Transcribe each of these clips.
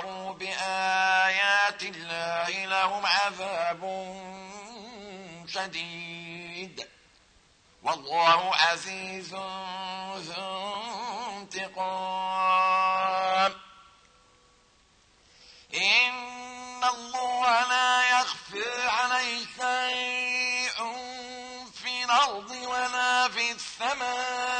كفروا بآيات الله لهم عذاب شديد. والله عزيز ذو انتقام. إن الله لا يخفي عليه شيء في الأرض ولا في السماء.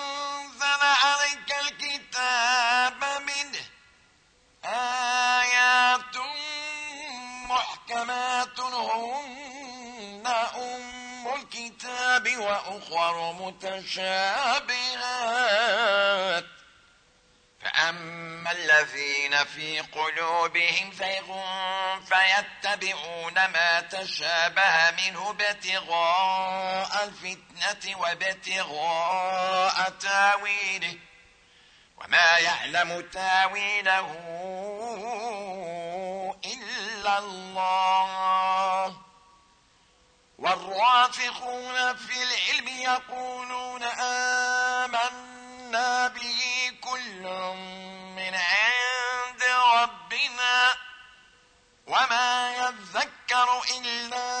محكمات هن أم الكتاب وأخر متشابهات فأما الذين في قلوبهم زيغ فيتبعون ما تشابه منه ابتغاء الفتنة وابتغاء تاويله وما يعلم تاويله إلا الله. والراسخون في العلم يقولون آمنا به كل من عند ربنا. وما يذكر إلا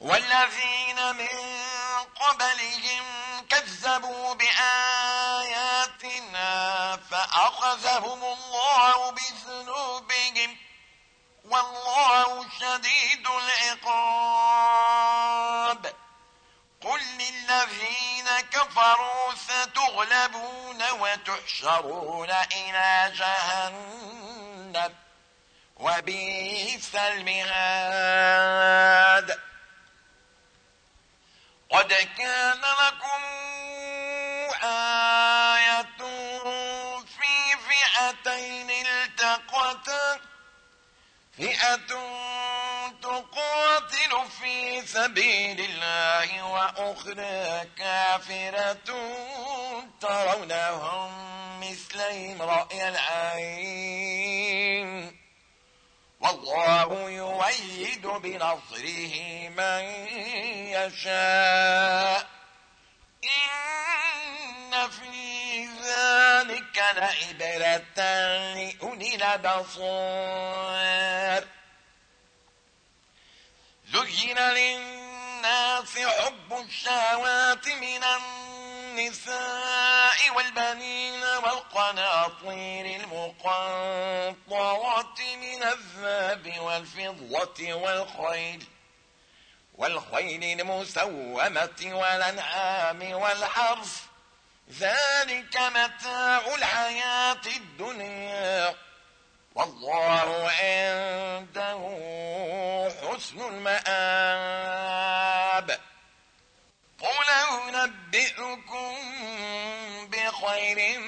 والذين من قبلهم كذبوا بآياتنا فأخذهم الله بذنوبهم والله شديد العقاب. قل للذين كفروا ستغلبون وتحشرون إلى جهنم وبئس المهاد. قد كان لكم آية في فئتين التقتا. فئة تقاتل في سبيل الله وأخرى كافرة ترونهم مثلهم رأي العين. والله يؤيد بنصره من يشاء. إن في ذلك لعبرة لأولي الأبصار. زين للناس حب الشهوات من النساء والبنين والقناطير المقنطرة من الذهب والفضة والخيل والخيل المسومة والأنعام والحرث. ذلك متاع الحياة الدنيا والله عنده حسن المآب. قل أنبئكم بخير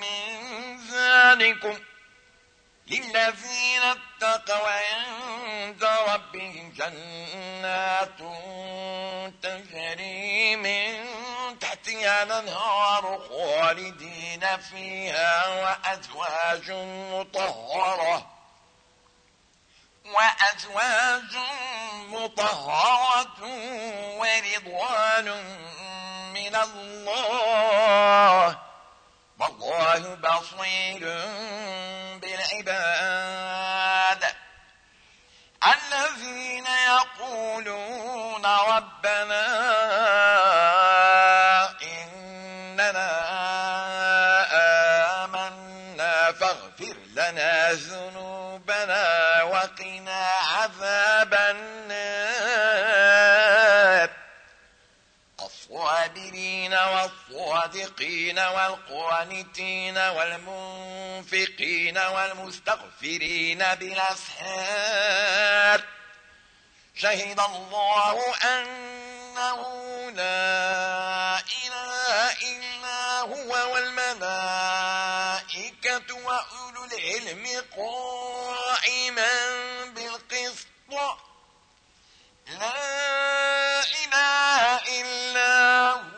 من ذلكم للذين اتقوا عند ربهم جنات تجري من تحتها الأنهار خالدين فيها وأزواج مطهرة وأزواج مطهرة ورضوان من الله والله بصير بالعباد. الذين يقولون ربنا والصادقين والقانتين والمنفقين والمستغفرين بالأسحار. شهد الله أنه لا إله إلا هو والملائكة وأولو العلم قائما بالقسط. لا إله إلا هو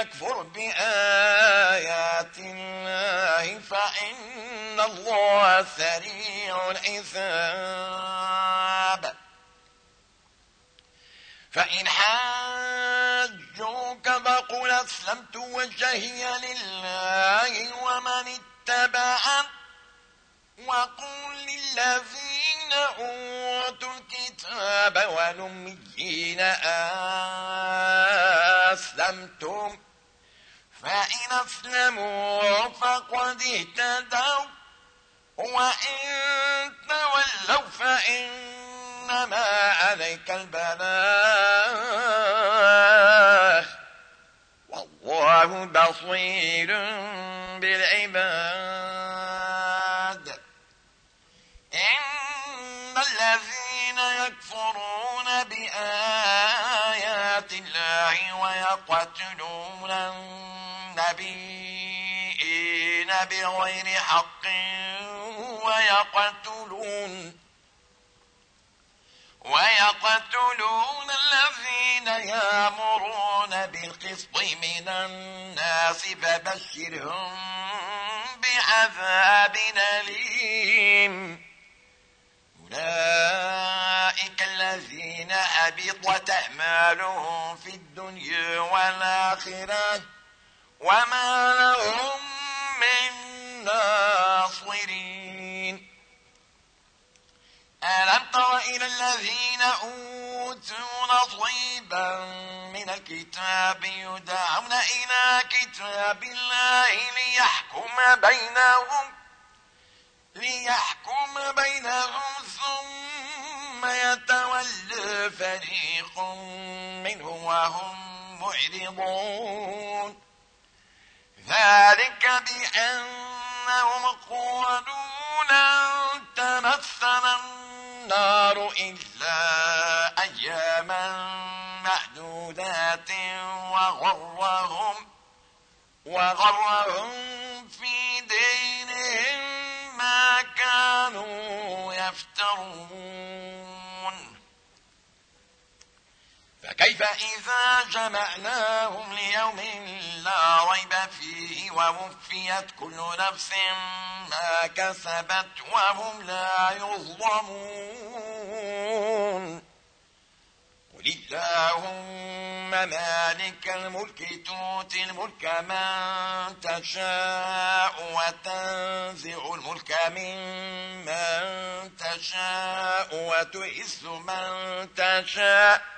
يكفر بآيات الله فإن الله سريع الحساب. فإن حاجوك فقل أسلمت وجهي لله ومن اتبعت وقل للذين أوتوا الكتاب والأميين أسلمتم. فإن أسلموا فقد اهتدوا وإن تولوا فإنما عليك البلاغ والله بصير بالعباد بغير حق ويقتلون ويقتلون الذين يامرون بالقسط من الناس فبشرهم بعذاب أليم. أولئك الذين أبطت أعمالهم في الدنيا والآخرة وما لهم من ناصرين ألم تر إلى الذين أوتوا نصيبا من الكتاب يدعون إلى كتاب الله ليحكم بينهم ليحكم بينهم ثم يتولى فريق منهم وهم معرضون. ذلك بأنهم قالوا لن تمثل النار إلا أياما معدودات وغرهم وغرهم في دينهم ما كانوا يفترون. فكيف؟ إذا جمعناهم ليوم لا ريب فيه ووفيت كل نفس ما كسبت وهم لا يظلمون. قل اللهم مالك الملك تؤتي الملك من تشاء وتنزع الملك ممن تشاء وتعز من تشاء.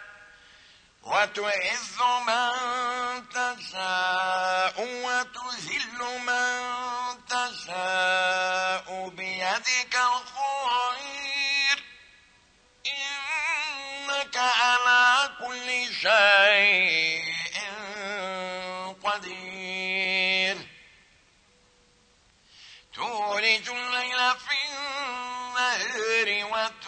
وتعز من تشاء وتذل من تشاء بيدك الخير. إنك على كل شيء قدير. تولج الليل في النهر وتولج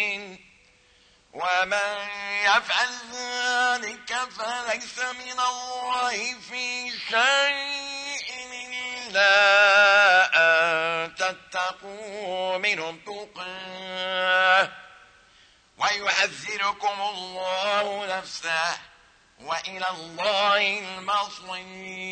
ومن يفعل ذلك فليس من الله في شيء إلا أن تتقوا منهم تقاه ويحذركم الله نفسه وإلى الله المصير.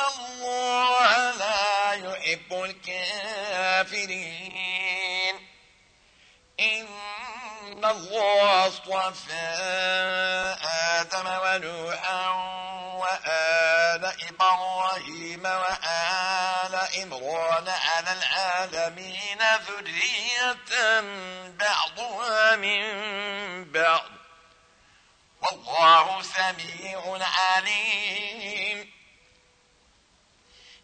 الله لا يحب الكافرين إن الله اصطفى آدم ونوحا وآل إبراهيم وآل إمران على العالمين ذرية بعضها من بعض والله سميع عليم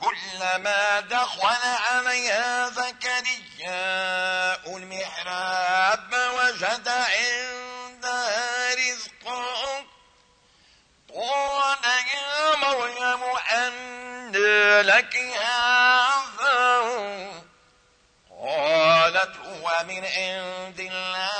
كلما دخل عليها زكريا المحراب وجد عندها رزقا. قال يا مريم أن لك هذا. قالت هو من عند الله.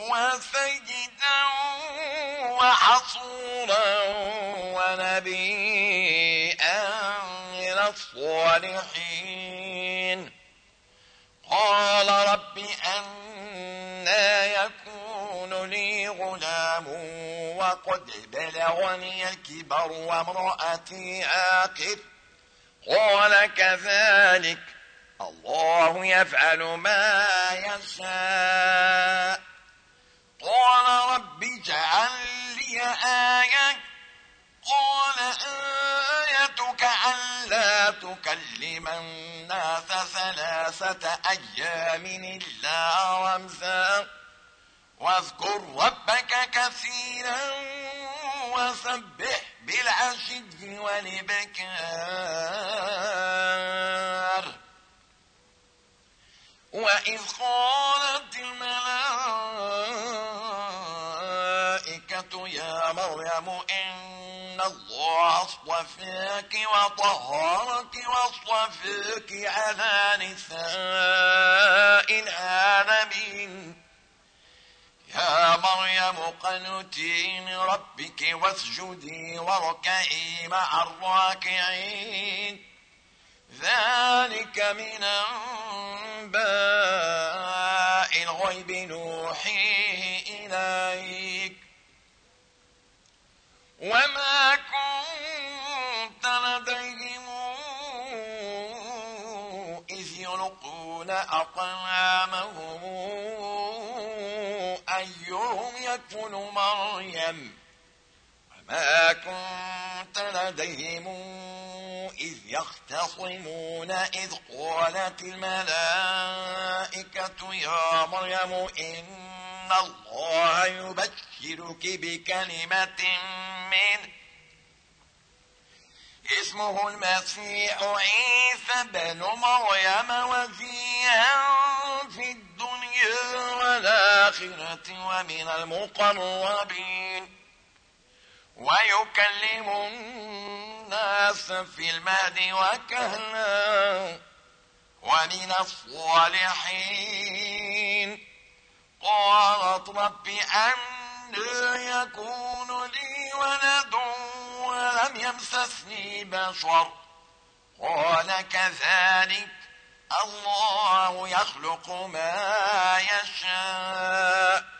وسيدا وحصورا ونبيا من الصالحين. قال رب أنا يكون لي غلام وقد بلغني الكبر وامرأتي عاقر. قال كذلك الله يفعل ما يشاء. قال رب اجعل لي آية. قال آيتك ألا تكلم الناس ثلاثة أيام إلا رمزا. واذكر ربك كثيرا وسبح بالعشي والإبكار. وإذ قالت الملائكة مريم إن الله اصطفاك وطهرك واصطفاك على نساء العالمين. يا مريم قنتي لربك واسجدي واركعي مع الراكعين. ذلك من أنباء الغيب نوحيه إليك. وما كنت لديهم إذ يلقون أقلامهم أيهم يكفل مريم وما كنت لديهم إذ يختصمون إذ قالت الملائكة يا مريم إن الله يبشرك بكلمة منه اسمه المسيح عيسى بن مريم وزيها في الدنيا والآخرة ومن المقربين. ويكلم الناس في المهد وكهلا ومن الصالحين. قالت رب أن يكون لي ولد ولم يمسسني بشر. قال كذلك الله يخلق ما يشاء.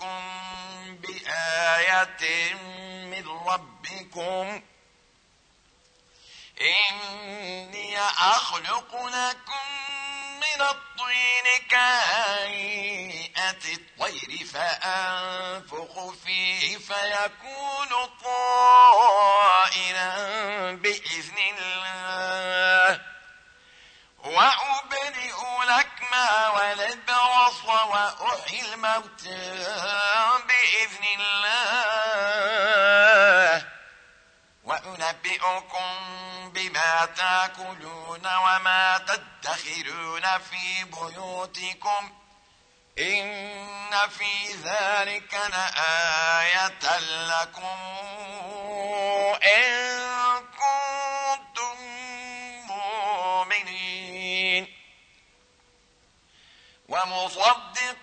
جئتكم بآية من ربكم إني أخلق لكم من الطين كهيئة الطير فأنفخ فيه فيكون طائرا بإذن الله وأبرئ لكما والبرص وأحيي الموتى بإذن الله. وأنبئكم بما تأكلون وما تدخرون في بيوتكم. إن في ذلك لآية لكم. إن كنتم مؤمنين.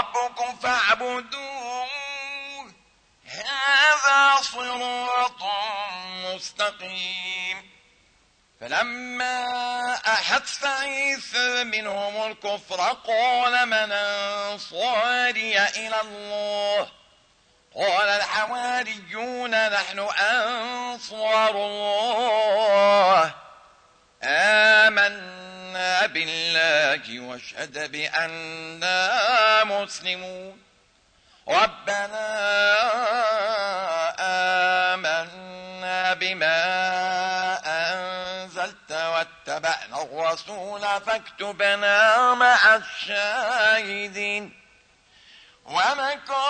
ربي وربكم فاعبدوه. هذا صراط مستقيم. فلما أحس عيسى منهم الكفر قال من أنصاري إلى الله؟ قال الحواريون نحن أنصار الله. آمنا بالله واشهد بأننا مسلمون. ربنا آمنا بما أنزلت واتبعنا الرسول فاكتبنا مع الشاهدين. ومكروا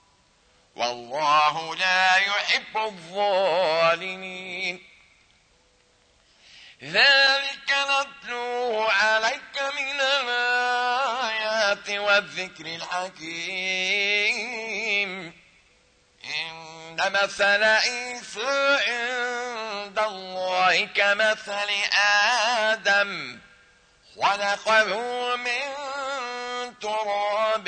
والله لا يحب الظالمين. ذلك نتلوه عليك من الآيات والذكر الحكيم. إن مثل عيسى عند الله كمثل آدم خلقه من تراب.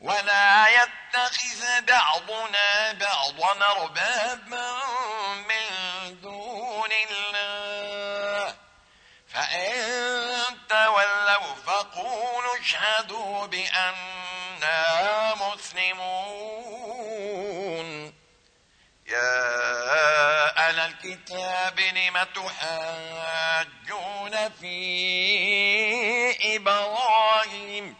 ولا يتخذ بعضنا بعضا أربابا من دون الله. فإن تولوا فقولوا اشهدوا بأننا مسلمون. يا أهل الكتاب لم تحاجون في إبراهيم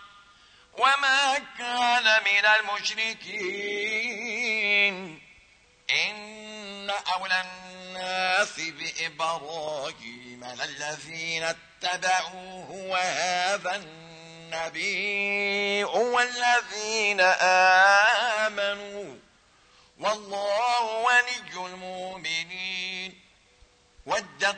وما كان من المشركين إن أولى الناس بإبراهيم للذين اتبعوه وهذا النبي والذين آمنوا والله ولي المؤمنين ودت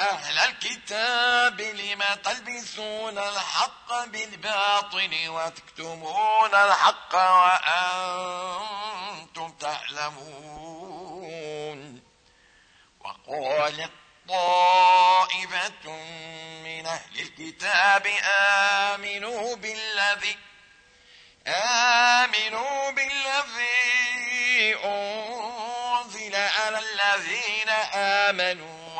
أهل الكتاب لم تلبسون الحق بالباطل وتكتمون الحق وأنتم تعلمون وقالت طائفة من أهل الكتاب آمنوا بالذي آمنوا بالذي أنزل على الذين آمنوا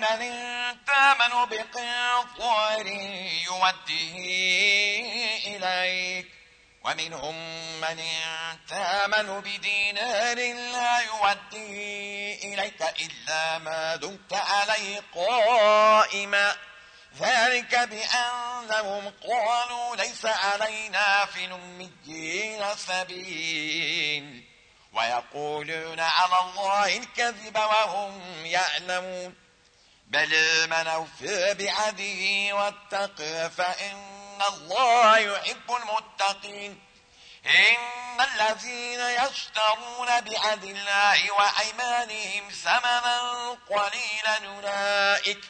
من تامن بقنطار يوده إليك ومنهم من تامن بدينار لا يودي إليك إلا ما دمت عليه قائما ذلك بأنهم قالوا ليس علينا في الأميين سبيل ويقولون على الله الكذب وهم يعلمون بل من أوفى بعده واتقى فإن الله يحب المتقين. إن الذين يشترون بعد الله وأيمانهم ثمنا قليلا أولئك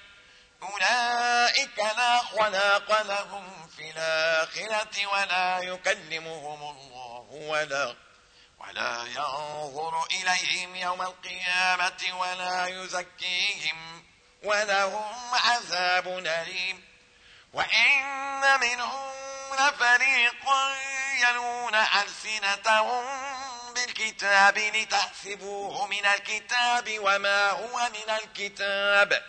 أولئك لا خلاق لهم في الآخرة ولا يكلمهم الله ولا ولا ينظر إليهم يوم القيامة ولا يزكيهم. ولهم عذاب أليم. وإن منهم لفريقا يلون ألسنتهم بالكتاب لتحسبوه من الكتاب وما هو من الكتاب.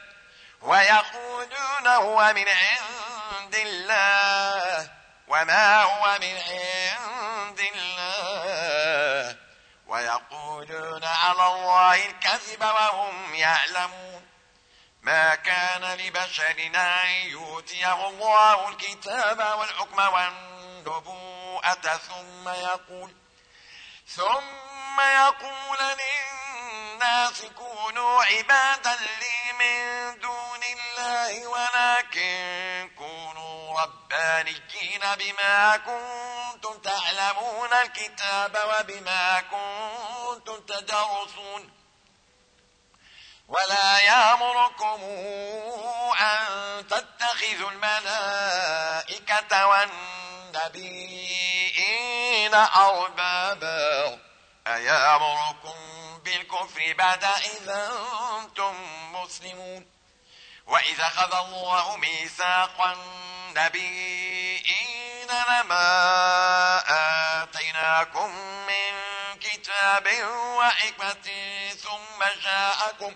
ويقولون هو من عند الله وما هو من عند الله. ويقولون على الله الكذب وهم يعلمون. ما كان لبشر أن يؤتيه الله الكتاب والحكم والنبوءة ثم يقول ثم يقول للناس كونوا عبادا لي من دون الله ولكن كونوا ربانيين بما كنتم تعلمون الكتاب وبما كنتم تدرسون. ولا يامركم أن تتخذوا الملائكة والنبيين أربابا. أيامركم بالكفر بعد إذا أنتم مسلمون. وإذا خذ الله ميثاق النبيين لما آتيناكم من كتاب وحكمة ثم جاءكم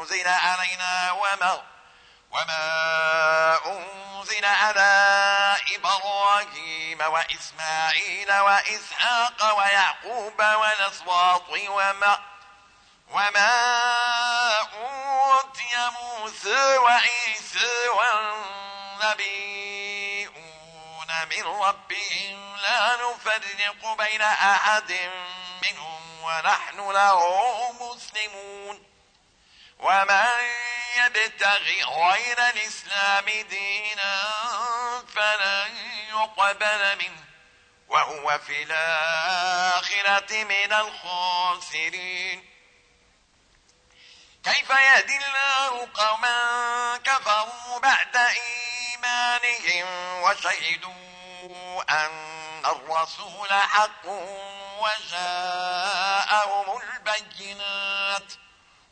أنزل علينا وما وما أنزل على إبراهيم وإسماعيل وإسحاق ويعقوب والأسواط وما وما أوتي موسى وعيسى والنبيون من ربهم لا نفرق بين أحد منهم ونحن له مسلمون. ومن يبتغي غير الإسلام دينا فلن يقبل منه. وهو في الآخرة من الخاسرين. كيف يهدي الله قوما كفروا بعد إيمانهم وشهدوا أن الرسول حق وجاءهم البينات؟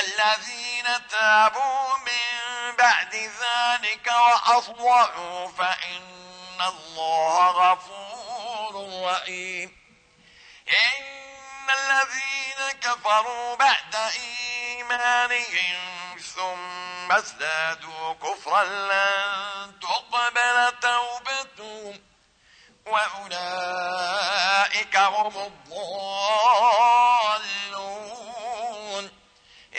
الذين تابوا من بعد ذلك وأصلحوا فإن الله غفور رحيم. إن الذين كفروا بعد إيمانهم ثم ازدادوا كفرا لن تقبل توبتهم وأولئك هم الضالون.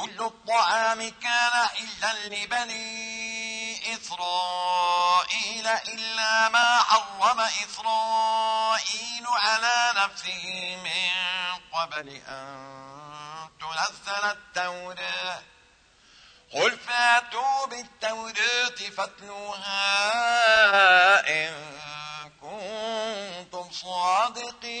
كل الطعام كان إلا لبني إسرائيل إلا ما حرم إسرائيل على نفسه من قبل أن تنزل التوراة. قل فاتوا بالتوراة فاتلوها إن كنتم صادقين.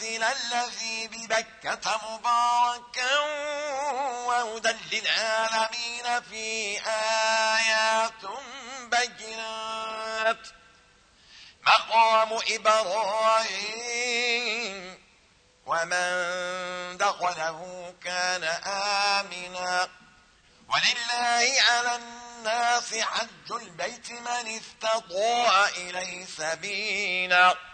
للذي ببكة مباركا وهدى للعالمين في آيات بينات. مقام إبراهيم ومن دخله كان آمنا. ولله على الناس حج البيت من استطاع إليه سبيلا.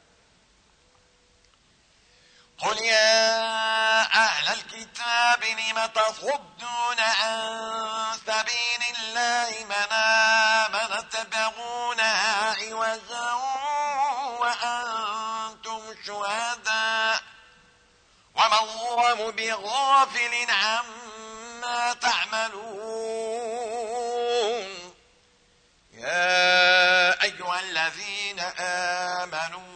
قل يا أهل الكتاب لم تصدون عن سبيل الله من آمن تبغونها عوجا وأنتم شهداء وما الله بغافل عما تعملون يا أيها الذين آمنوا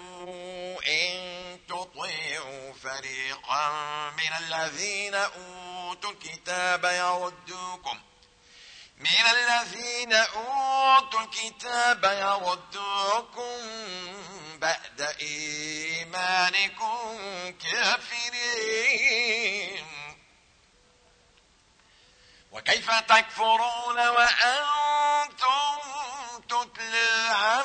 من الذين أوتوا الكتاب يردوكم. من الذين أوتوا الكتاب يردوكم بعد إيمانكم كافرين. وكيف تكفرون وأنتم تتلى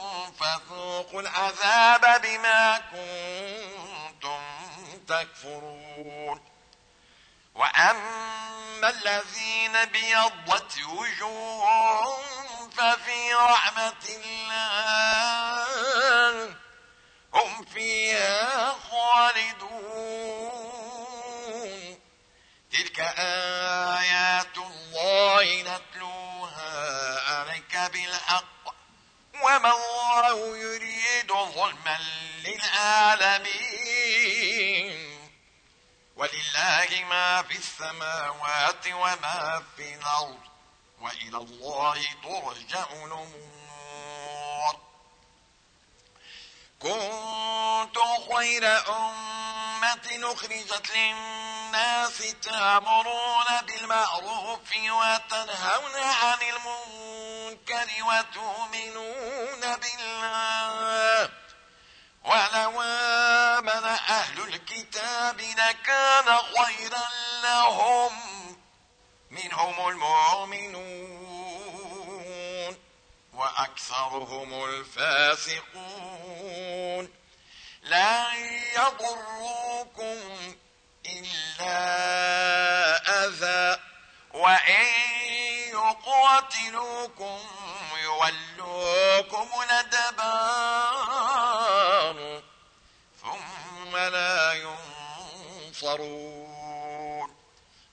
فذوقوا العذاب بما كنتم تكفرون. وأما الذين بيضت وجوههم ففي رحمة الله في الأرض وإلى الله ترجع الأمور. كنتم خير أمة أخرجت للناس تأمرون بالمعروف وتنهون عن المنكر وتؤمنون بالله. ولو آمن أهل الكتاب لكان خيرا لهم. منهم المؤمنون وأكثرهم الفاسقون لا يضروكم إلا أذى وإن يقاتلوكم يولوكم الأدبار ثم لا ينصرون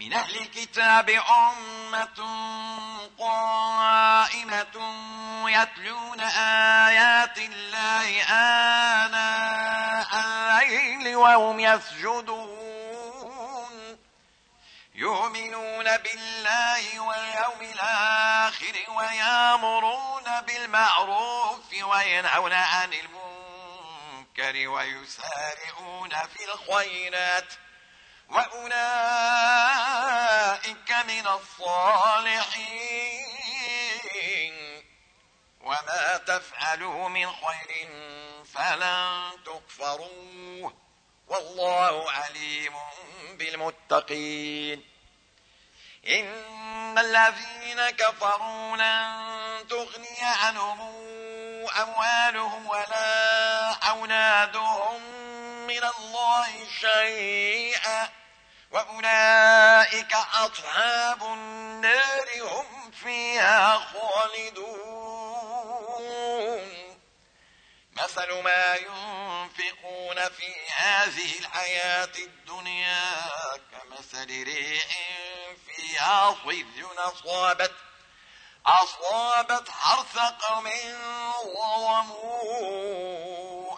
من أهل الكتاب أمة قائمة يتلون آيات الله آناء الليل وهم يسجدون. يؤمنون بالله واليوم الآخر ويامرون بالمعروف وينهون عن المنكر ويسارعون في الخيرات. وأولئك من الصالحين وما تفعلوا من خير فلن تكفروه والله عليم بالمتقين إن الذين كفروا لن تغني عنهم أموالهم ولا أولادهم من الله شيئا وأولئك أصحاب النار هم فيها خالدون. مثل ما ينفقون في هذه الحياة الدنيا كمثل ريح فيها صيد أصابت أصابت حرث قوم ظلموا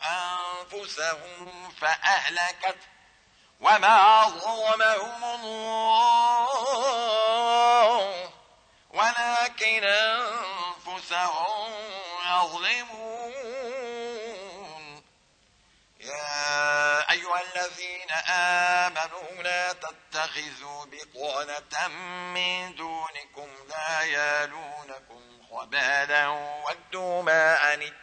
أنفسهم فأهلكت وما ظلمهم الله ولكن أنفسهم يظلمون يا أيها الذين آمنوا لا تتخذوا بطانة من دونكم لا يالونكم خبالا ودوا ما عنتم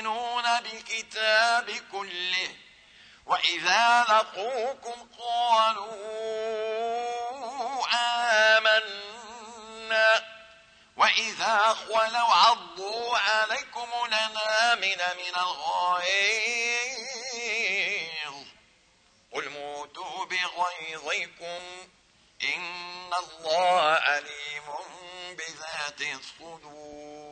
وتؤمنون بالكتاب كله وإذا لقوكم قالوا وإذا خلوا عضوا عليكم الأنامل من الغيظ قل موتوا بغيظكم إن الله أليم بذات الصدور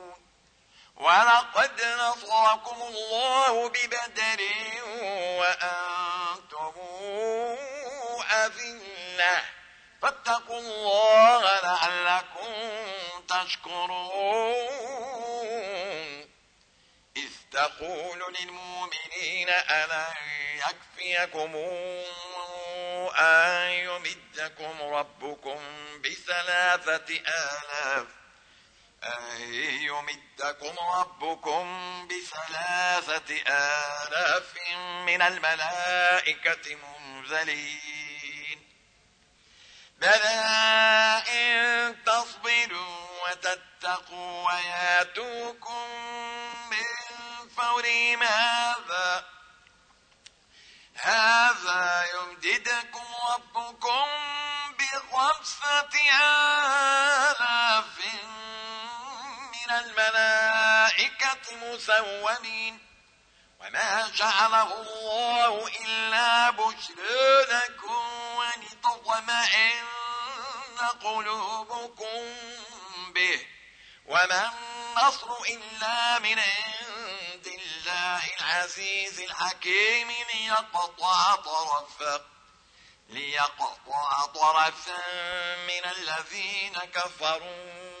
ولقد نصركم الله ببدر وأنتم أذلة. فاتقوا الله لعلكم تشكرون. إذ تقول للمؤمنين ألا يكفيكم أن يمدكم ربكم بثلاثة آلاف أن يمدكم ربكم بثلاثة آلاف من الملائكة منزلين. بلى إن تصبروا وتتقوا وياتوكم من فورهم هذا هذا يمددكم ربكم بخمسة آلاف من الملائكة مسومين. وما جعله الله إلا بشرى لكم ولتطمئن قلوبكم به. وما النصر إلا من عند الله العزيز الحكيم ليقطع طرفا ليقطع طرفا من الذين كفروا.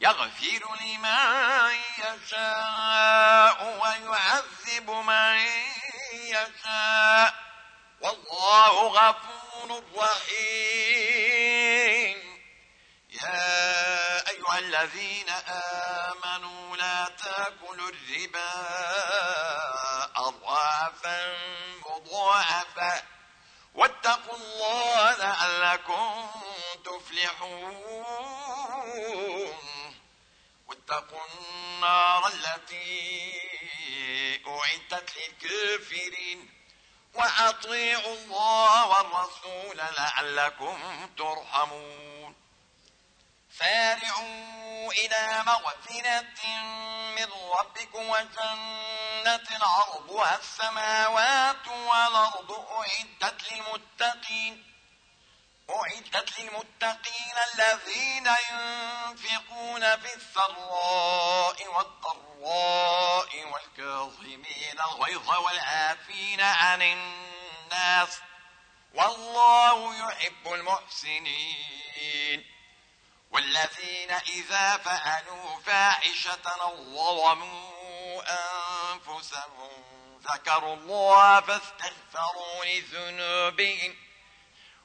يغفر لمن يشاء ويعذب من يشاء. والله غفور رحيم. يا أيها الذين آمنوا لا تأكلوا الربا أضعافا مضاعفا واتقوا الله لعلكم تفلحون. واتقوا النار التي أعدت للكافرين. وأطيعوا الله والرسول لعلكم ترحمون. سارعوا إلى مغفرة من ربكم وجنة عرضها السماوات والأرض أعدت للمتقين. أعدت للمتقين الذين ينفقون في السراء والضراء والكاظمين الغيظ والعافين عن الناس والله يحب المحسنين والذين إذا فعلوا فاحشة ظلموا أنفسهم ذكروا الله فاستغفروا لذنوبهم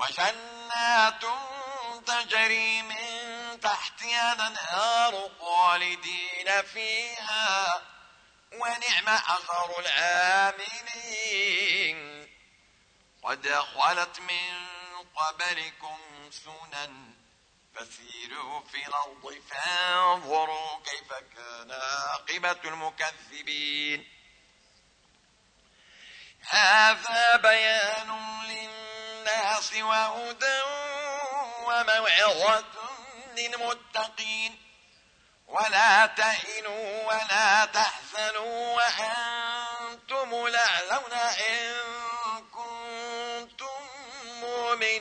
وجنات تجري من تحتها الأنهار خالدين فيها ونعم أجر العاملين. قد خلت من قبلكم سنن فسيروا في الأرض فانظروا كيف كان عاقبة المكذبين. هذا بيان للناس وهدى وموعظة للمتقين. ولا تهنوا ولا تحزنوا وأنتم لعلون إن كنتم مؤمنين.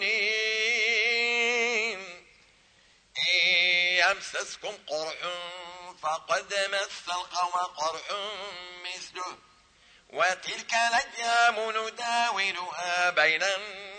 إن يمسسكم قرح فقد مس القوم قرح مثله. وتلك الأيام نداولها بين الناس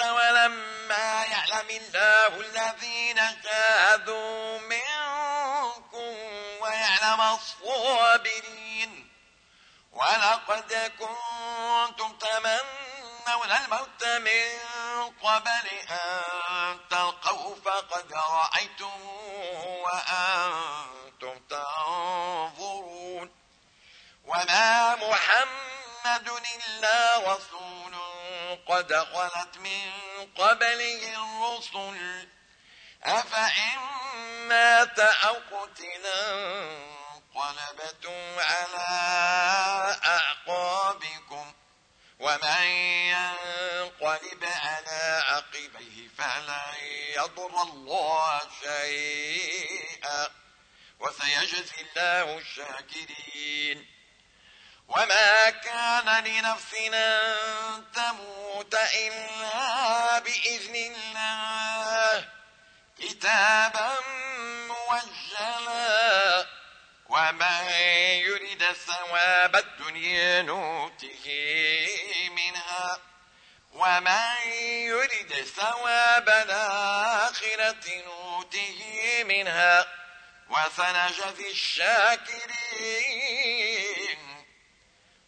ولما يعلم الله الذين جاهدوا منكم ويعلم الصابرين. ولقد كنتم تمنون الموت من قبل أن تلقوا فقد رأيتم وأنتم تنظرون. وما محمد إلا رسول قد خلت من قبله الرسل أفإن مات أو قتلا انقلبتم على أعقابكم ومن ينقلب على عقبيه فلا يضر الله شيئا وسيجزي الله الشاكرين. وما كان لنفسنا أن تموت إلا بإذن الله كتابا موجلا ومن يرد ثواب الدنيا نوته منها ومن يرد ثواب الآخرة نوته منها وسنجزي الشاكرين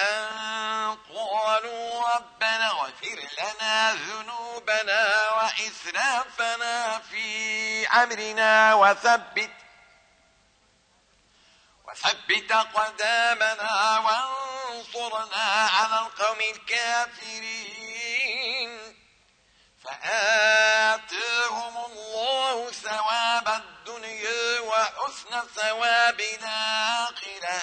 أن قالوا ربنا اغفر لنا ذنوبنا وإسرافنا في أمرنا وثبت وثبت قدامنا وانصرنا على القوم الكافرين. فآتاهم الله ثواب الدنيا وحسن ثواب الآخرة.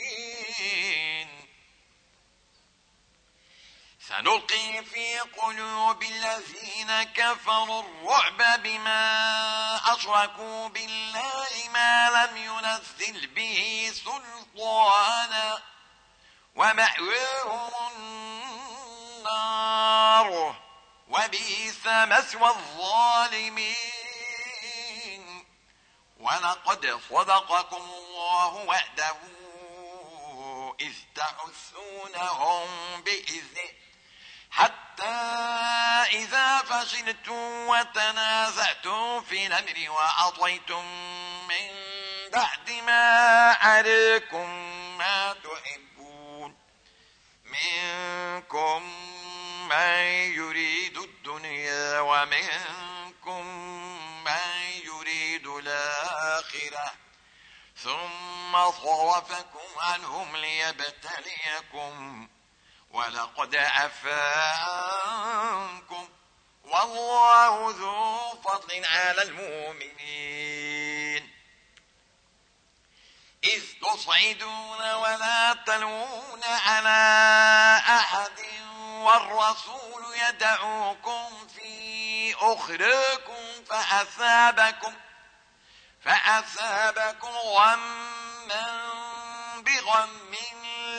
سنلقي في قلوب الذين كفروا الرعب بما أشركوا بالله ما لم ينزل به سلطانا ومأويهم النار وبئس مسوى الظالمين. ولقد صدقكم الله وحده إذ تحسونهم بإذنه. إذا فشلتم وتنازعتم في الأمر وأطيتم من بعد ما عليكم ما تحبون. منكم من يريد الدنيا ومنكم من يريد الآخرة. ثم صرفكم عنهم ليبتليكم. ولقد عفانكم والله ذو فضل على المؤمنين. إذ تصعدون ولا تلوون على أحد والرسول يدعوكم في أخركم فأثابكم فأثابكم غما بغم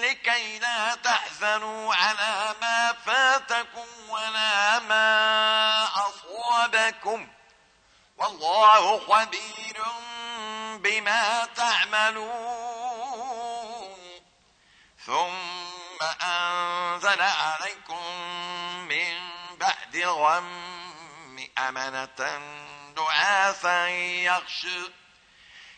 لكي لا تحزنوا على ما فاتكم ولا ما أصابكم. والله خبير بما تعملون. ثم أنزل عليكم من بعد الغم أمنة دعاثا يغشى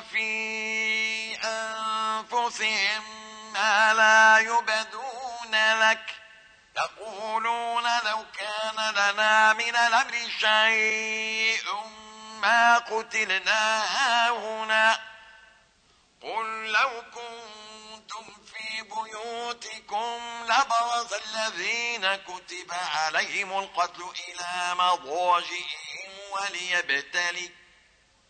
في أنفسهم ما لا يبدون لك. يقولون لو كان لنا من الأمر شيء ما قتلنا هنا قل لو كنتم في بيوتكم لبرز الذين كتب عليهم القتل إلى مضاجئهم وليبتلي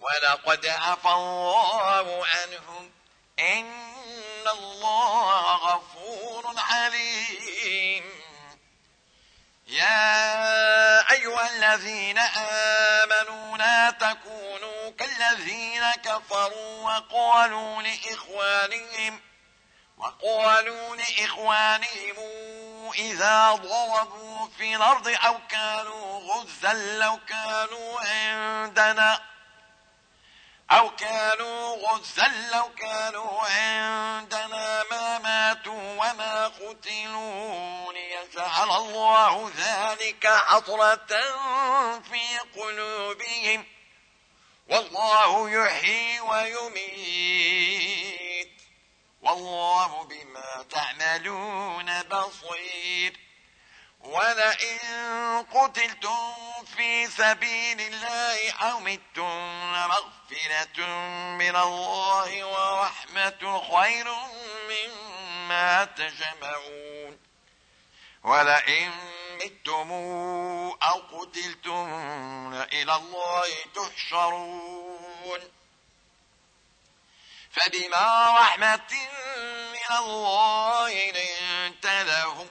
ولقد عفى الله عنهم. إن الله غفور عليم يا أيها الذين آمنوا لا تكونوا كالذين كفروا وقالوا لإخوانهم وقالوا لإخوانهم إذا ضربوا في الأرض أو كانوا غزا لو كانوا عندنا. أو كانوا غزا لو كانوا عندنا ما ماتوا وما قتلوا ليجعل الله ذلك حطرة في قلوبهم. والله يحيي ويميت. والله بما تعملون بصير. ولئن قتلتم في سبيل الله أو متم مغفرة من الله ورحمة خير مما تجمعون ولئن متم أو قتلتم إلى الله تحشرون فبما رحمة من الله لنت لهم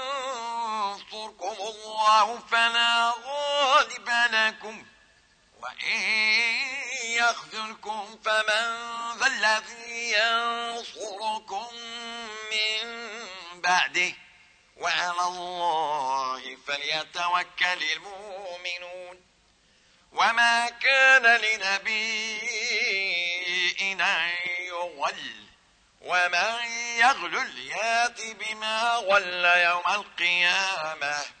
الله فلا غالب لكم. وإن يخذلكم فمن ذا الذي ينصركم من بعده. وعلى الله فليتوكل المؤمنون. وما كان لنبي أن يغل ومن يغلل يات بما غل يوم القيامة.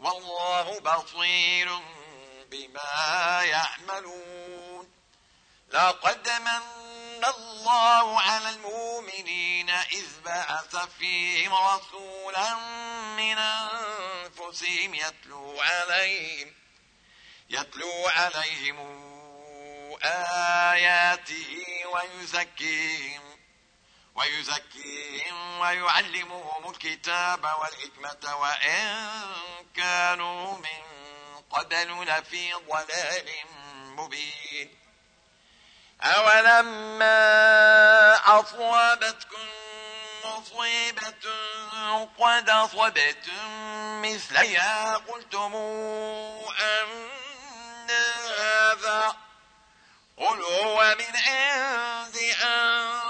والله بصير بما يعملون. لقد من الله على المؤمنين إذ بعث فيهم رسولا من أنفسهم يتلو عليهم يتلو عليهم آياته ويزكيهم ويزكيهم ويعلمهم الكتاب والحكمة وإن كانوا من قبل لفي ضلال مبين. أولما أصابتكم مصيبة قد أصبتم مثلها قلتم أن هذا قل هو من عند أنفسكم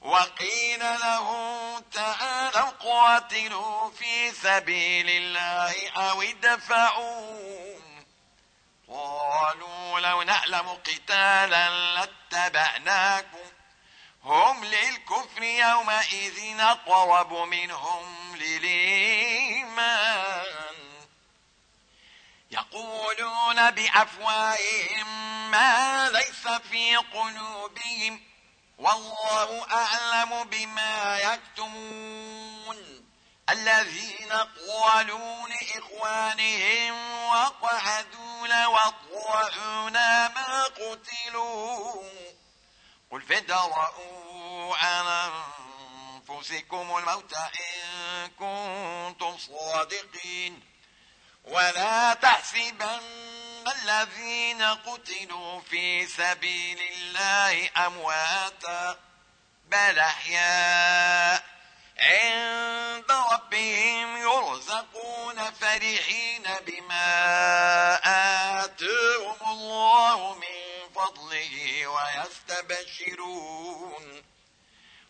وقيل له تعالوا قاتلوا في سبيل الله أو ادفعوا قالوا لو نعلم قتالا لاتبعناكم. هم للكفر يومئذ أقرب منهم للإيمان. يقولون بأفواههم ما ليس في قلوبهم والله أعلم بما يكتمون. الذين قالوا لإخوانهم وقعدوا لوطعون ما قتلوا. قل فدرؤوا عن أنفسكم الموت إن كنتم صادقين. ولا تحسبن الذين قتلوا في سبيل الله أمواتا بل أحياء عند ربهم يرزقون فرحين بما آتهم الله من فضله ويستبشرون.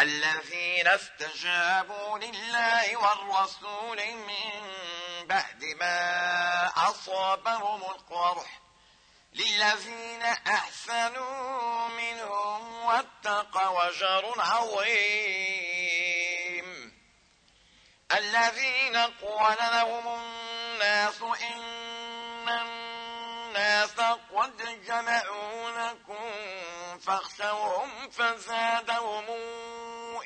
الذين استجابوا لله والرسول من بعد ما أصابهم القرح للذين أحسنوا منهم واتقوا وجر عظيم. الذين قال لهم الناس إن الناس قد جمعوا لكم فاخشوهم فزادهم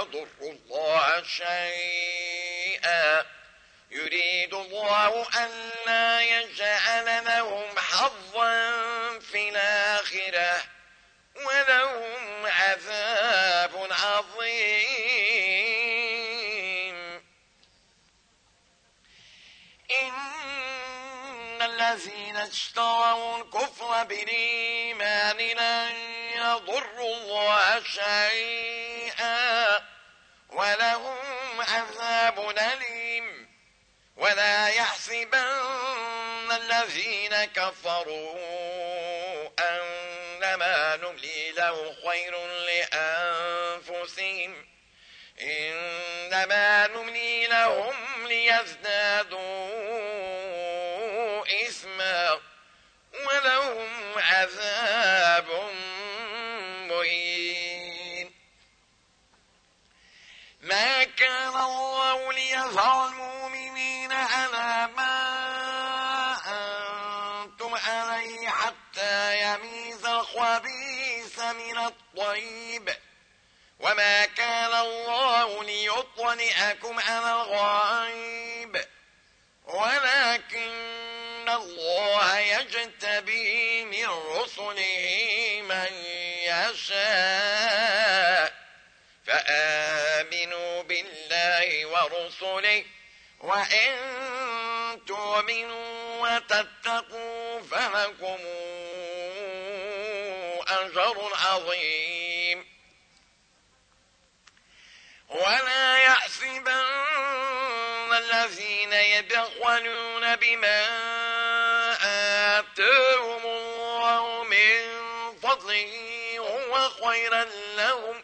يضروا الله شيئا. يريد الله أن لا يجعل لهم حظا في الآخرة ولهم عذاب اشتروا الكفر بالإيمان لن يضروا الله شيئا ولهم عذاب أليم. ولا يحسبن الذين كفروا أنما نملي له خير لأنفسهم. إنما نملي لهم ليزدادوا ما كان الله ليظهر المؤمنين على ما أنتم عليه حتى يميز الخبيث من الطيب. وما كان الله ليطلئكم على الغيب ولكن الله يجتبي من رسله من يشاء. فآمنوا بالله ورسله وإن تؤمنوا وتتقوا فلكم أجر عظيم. ولا يحسبن الذين يبخلون بما آتاهم الله من فضله هو خيرا لهم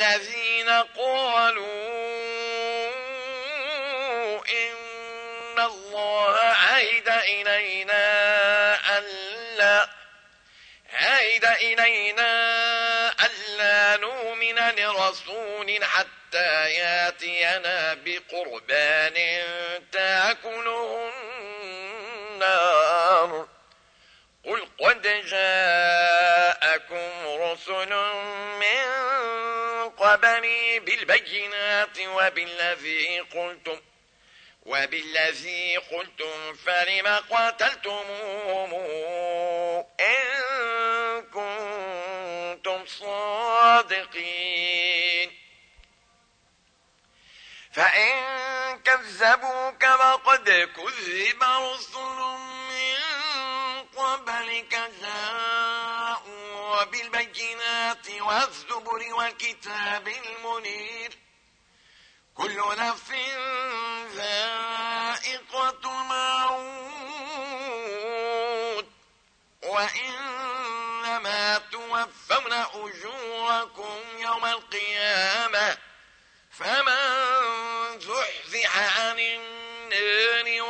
الذين قالوا إن الله عهد إلينا ألا عهد إلينا ألا نؤمن لرسول حتى ياتينا بقربان تأكله النار. قل قد جاءكم رسل من قبلي بالبينات وبالذي قلتم وبالذي قلتم فلم قتلتموهم إن كنتم صادقين. فإن كذبوك فقد كذب رسل من قبلك. جاءوا بالبينات والزبر والكتاب المنير. كل نفس ذائقة الموت. وإنما توفون أجوركم يوم القيامة. فمن زحزح عن النار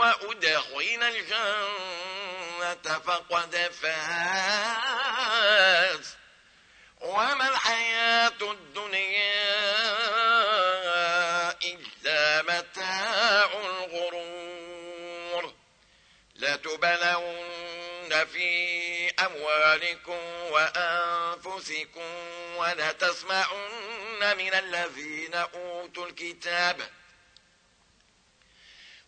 وأدخل الجنة فقد فاز. وما الحياة الدنيا إلا متاع الغرور. لتبلون في أموالكم وأنفسكم ولتسمعن من الذين أوتوا الكتاب.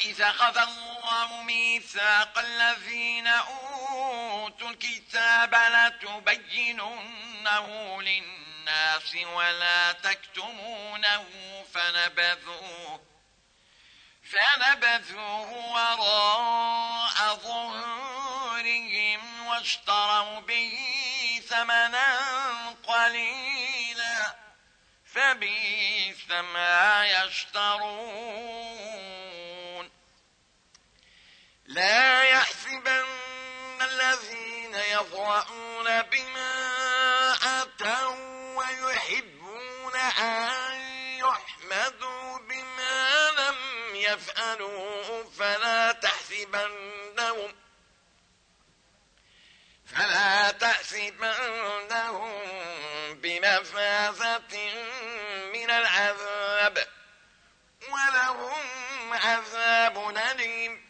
وإذا خذ الله ميثاق الذين أوتوا الكتاب لتبيننه للناس ولا تكتمونه فنبذوه فنبذوه وراء ظهورهم واشتروا به ثمنا قليلا فبئس ما يشترون. لا يحسبن الذين يضرؤون بما أتوا ويحبون أن يحمدوا بما لم يفعلوا فلا تحسبنهم فلا تحسبنهم بمفازة من العذاب ولهم عذاب أليم.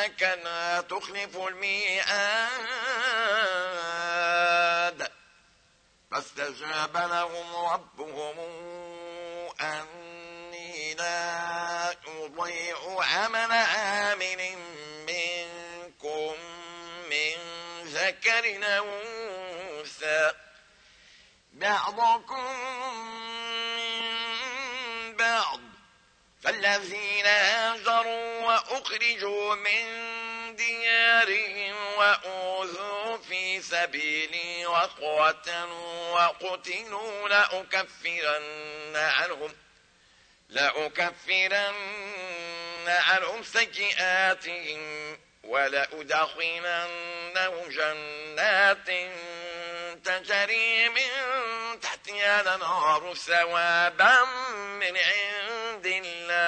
إنك لا تخلف الميعاد. فاستجاب لهم ربهم أني لا أضيع عمل عامل منكم من ذكر أنثى. بعضكم فالذين هاجروا وأخرجوا من ديارهم وأوذوا في سبيلي وقوتلوا وقتلوا لأكفرن عنهم لأكفرن عنهم سيئاتهم ولأدخلنهم جنات تجري من تحتها الأنهار ثوابا من عند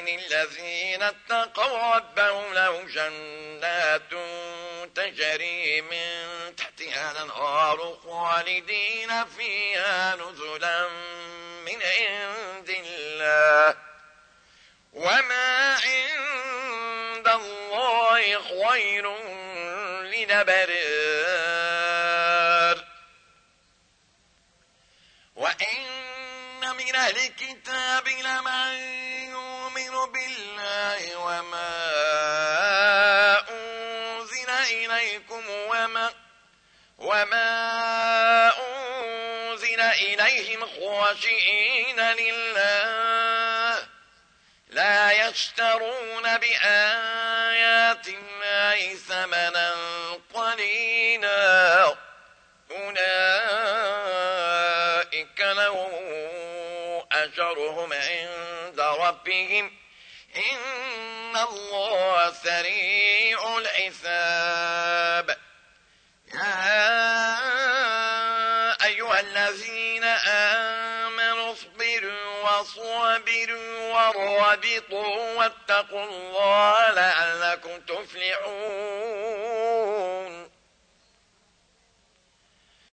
الذين اتقوا ربهم لهم جنات تجري من تحتها الأنهار خالدين فيها نزلا من عند الله. وما عند الله خير لنبرر وإن من أهل الكتاب لمن يؤمن بالله وما أنزل إليكم وما وما أنزل إليهم خاشئين لله لا يشترون بآيات الله ثمنا قليلا أولئك ربهم إن الله سريع الحساب. يا أيها الذين آمنوا اصبروا وصابروا ورابطوا واتقوا الله لعلكم تفلحون.